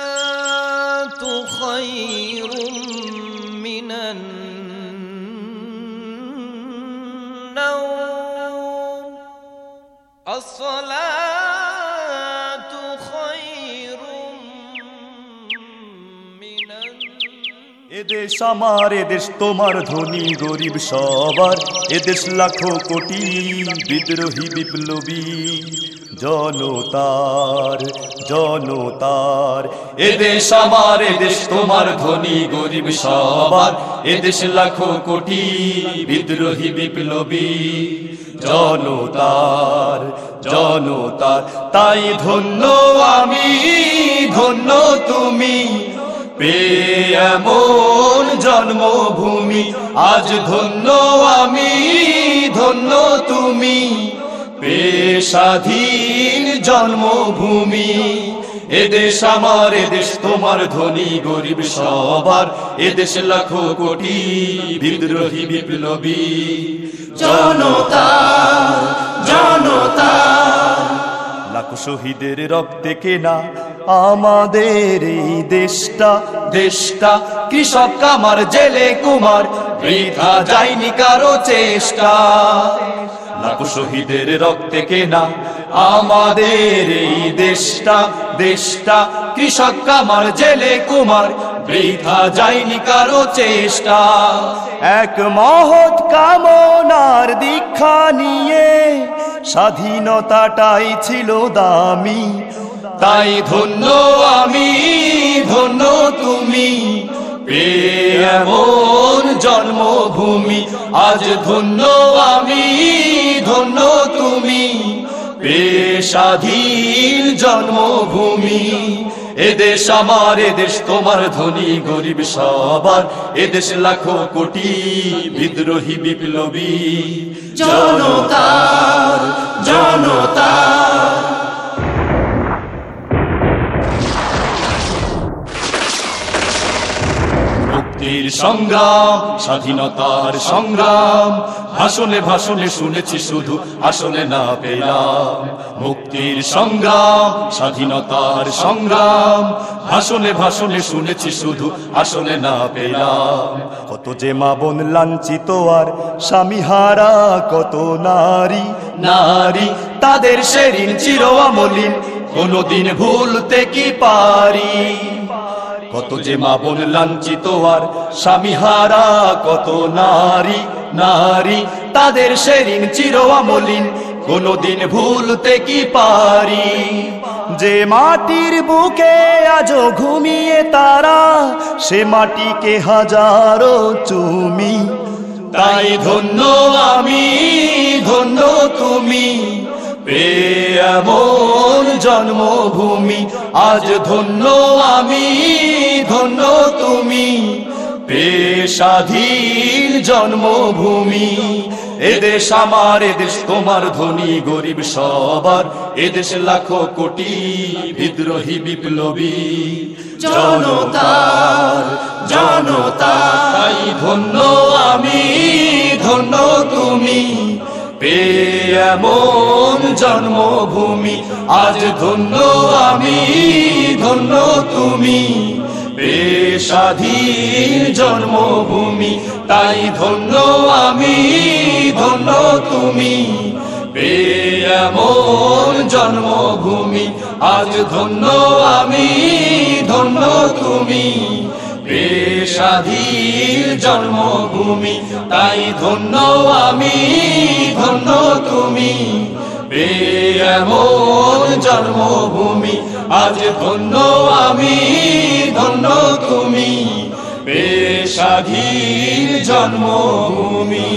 الصلاة خير من النوم الصلاة خير من النوم এদেশ আমার এদেশ তোমার ধনী গরিব সবার এদেশ লাখো কোটি বিদ্রোহী বিপ্লবী জনতার জনতার। এদেশ আমার এদেশ তোমার ধনী গরিব সবার। এদেশ লাখো কোটি বিদ্রোহী বিপ্লবী। জনতার জনতার। তাই ধন্য আমি, ধন্য তুমি। পেয়ে এমন জন্মভূমি, আজ ধন্য আমি, ধন্য তুমি স্বাধীন জন্মভূমি। এদেশ আমার এদেশ তোমার ধনী গরিব সবার। এদেশ লাখো কোটি বিদ্রোহী বিপ্লবী। জনতা জনতা। লাখো শহীদের রক্তে কেনা আমাদের এই দেশটা। দেশটা কৃষক কামার, জেলে কুমার। বৃথা যায়নি কারও চেষ্টা। লাখো শহীদের রক্তে কেনা। আমাদের এই দেশটা দেশটা কৃষক কামার জেলে কুমার বৃথা যায়নি কারও চেষ্টা। এক মহৎ কামনার দীক্ষা নিয়ে স্বাধীনতাটাই ছিল দামি। তাই ধন্য আমি ধন্য তুমি এমন জন্মভূমি। আজ ধন্য আমি ধন্য তুমি। পেশাধীন জন্মভূমি। এদেশ আমার এদেশ তোমার ধনী গরিব সবার। এদেশ লাখো কোটি বিদ্রোহী বিপ্লবী। জনতার মুক্তির সংগ্রাম, স্বাধীনতার সংগ্রাম। ভাষণে ভাষণে শুনেছি শুধু আসলে না পেলাম। মুক্তির সংগ্রাম, স্বাধীনতার সংগ্রাম। ভাষণে ভাষণে শুনেছি শুধু আসলে না পেলাম। কত যে মা বোন লাঞ্ছিত আর স্বামী হারা, কত নারী নারী, তাদের সেরিন চির আমলিন কোনদিন ভুলতে কি পারি? কত যে মা বোন লাঞ্ছিত আর স্বামী হারা, কত নারী নারী, তাদের সেরিন চির আমলিন কোনদিন ভুলতে কি পারি? যে মাটির বুকে আজো ঘুমিয়ে তারা, সে মাটিকে হাজারো চুমি। তাই ধন্য আমি, ধন্য তুমি। এমন জন্মভূমি, আজ ধন্য আমি, ধন্য তুমি। পেয়ে স্বাধীন জন্মভূমি এদেশ আমার এদেশ তোমার ধনী, গরিব সবার। এদেশ লাখো কোটি বিদ্রোহী বিপ্লবী। জনতার জনতা তাই ধন্য এমন জন্মভূমি? আজ ধন্য আমি, ধন্য তুমি। পেয়ে স্বাধীন জন্মভূমি, তাই ধন্য আমি, ধন্য তুমি। এমন জন্মভূমি, আজ ধন্য আমি, ধন্য তুমি। স্বাধীন জন্মভূমি, তাই ধন্য আমি, ধন্য জন্মভূমি। আজ ধন্য আমি ধন্য তুমি। পেশাধীর জন্মভূমি।